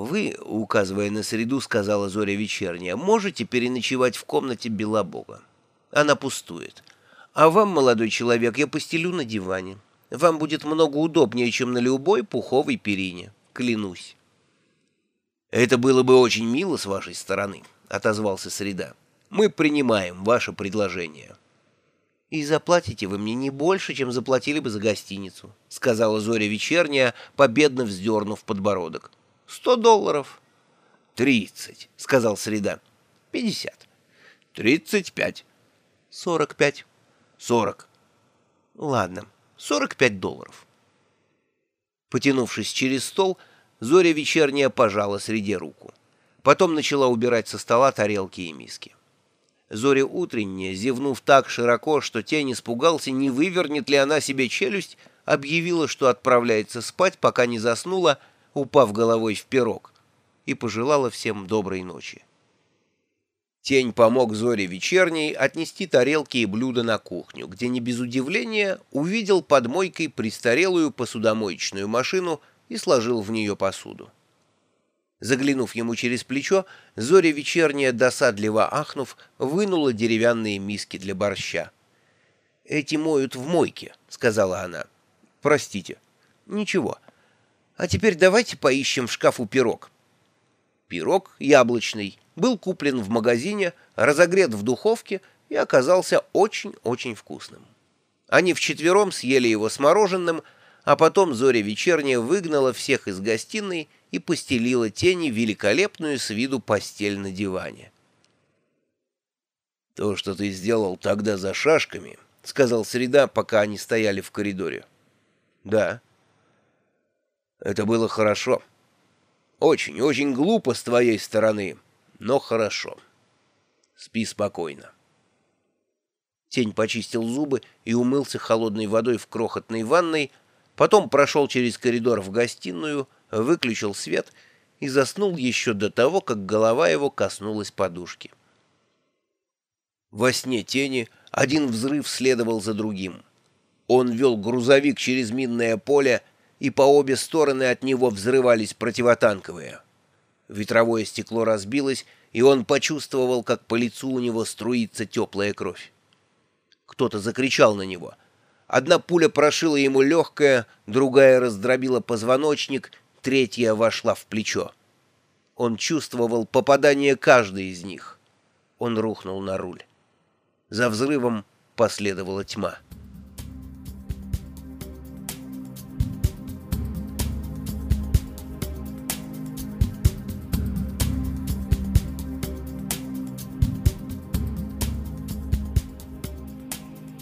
«Вы, указывая на среду, — сказала Зоря вечерняя, — можете переночевать в комнате Белобога. Она пустует. А вам, молодой человек, я постелю на диване. Вам будет много удобнее, чем на любой пуховой перине. Клянусь». «Это было бы очень мило с вашей стороны», — отозвался Среда. «Мы принимаем ваше предложение». «И заплатите вы мне не больше, чем заплатили бы за гостиницу», — сказала Зоря вечерняя, победно вздернув подбородок. «Сто долларов». «Тридцать», — сказал Среда. «Пятьдесят». «Тридцать пять». «Сорок пять». «Сорок». «Ладно, сорок пять долларов». Потянувшись через стол, Зоря вечерняя пожала Среде руку. Потом начала убирать со стола тарелки и миски. Зоря утренняя, зевнув так широко, что тень испугался, не вывернет ли она себе челюсть, объявила, что отправляется спать, пока не заснула, упав головой в пирог, и пожелала всем доброй ночи. Тень помог Зоре вечерней отнести тарелки и блюда на кухню, где не без удивления увидел под мойкой престарелую посудомоечную машину и сложил в нее посуду. Заглянув ему через плечо, Зоря вечерняя, досадливо ахнув, вынула деревянные миски для борща. «Эти моют в мойке», — сказала она. «Простите». «Ничего. А теперь давайте поищем в шкафу пирог». Пирог яблочный был куплен в магазине, разогрет в духовке и оказался очень-очень вкусным. Они вчетвером съели его с мороженым, а потом Зоря вечерняя выгнала всех из гостиной и постелила тени великолепную с виду постель на диване. «То, что ты сделал тогда за шашками», — сказал Среда, пока они стояли в коридоре. «Да». «Это было хорошо. Очень, очень глупо с твоей стороны, но хорошо. Спи спокойно». Тень почистил зубы и умылся холодной водой в крохотной ванной, потом прошел через коридор в гостиную — выключил свет и заснул еще до того, как голова его коснулась подушки. Во сне тени один взрыв следовал за другим. Он вел грузовик через минное поле, и по обе стороны от него взрывались противотанковые. Ветровое стекло разбилось, и он почувствовал, как по лицу у него струится теплая кровь. Кто-то закричал на него. Одна пуля прошила ему легкое, другая раздробила позвоночник, третья вошла в плечо. Он чувствовал попадание каждой из них. Он рухнул на руль. За взрывом последовала тьма.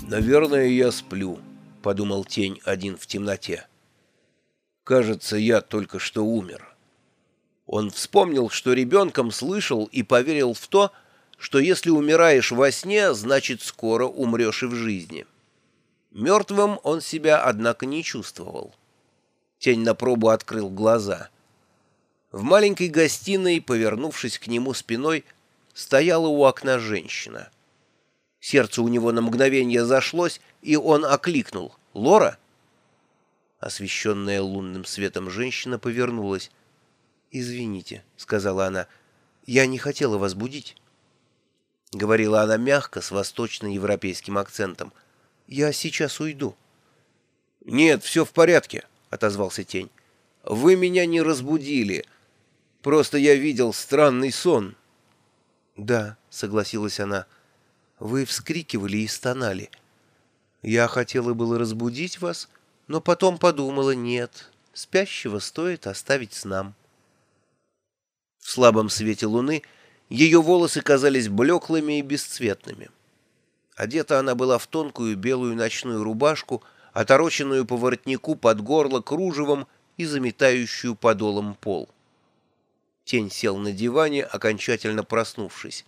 «Наверное, я сплю», — подумал тень один в темноте. Кажется, я только что умер. Он вспомнил, что ребенком слышал и поверил в то, что если умираешь во сне, значит, скоро умрешь и в жизни. Мертвым он себя, однако, не чувствовал. Тень на пробу открыл глаза. В маленькой гостиной, повернувшись к нему спиной, стояла у окна женщина. Сердце у него на мгновение зашлось, и он окликнул. «Лора?» Освещенная лунным светом женщина повернулась. «Извините», — сказала она, — «я не хотела вас будить». Говорила она мягко, с восточноевропейским акцентом. «Я сейчас уйду». «Нет, все в порядке», — отозвался тень. «Вы меня не разбудили. Просто я видел странный сон». «Да», — согласилась она, — «вы вскрикивали и стонали. Я хотела было разбудить вас, но потом подумала, нет, спящего стоит оставить с нам. В слабом свете луны ее волосы казались блеклыми и бесцветными. Одета она была в тонкую белую ночную рубашку, отороченную по воротнику под горло кружевом и заметающую подолом пол. Тень сел на диване, окончательно проснувшись.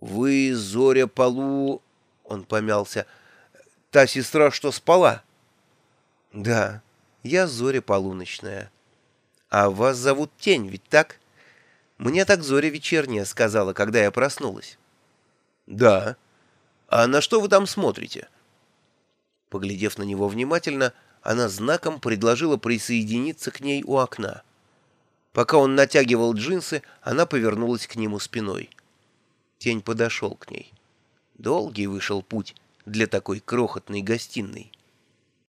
«Вы, Зоря Полу...» — он помялся. «Та сестра, что спала?» «Да, я Зоря Полуночная. А вас зовут Тень, ведь так? Мне так Зоря Вечерняя сказала, когда я проснулась». «Да. А на что вы там смотрите?» Поглядев на него внимательно, она знаком предложила присоединиться к ней у окна. Пока он натягивал джинсы, она повернулась к нему спиной. Тень подошел к ней. Долгий вышел путь для такой крохотной гостиной.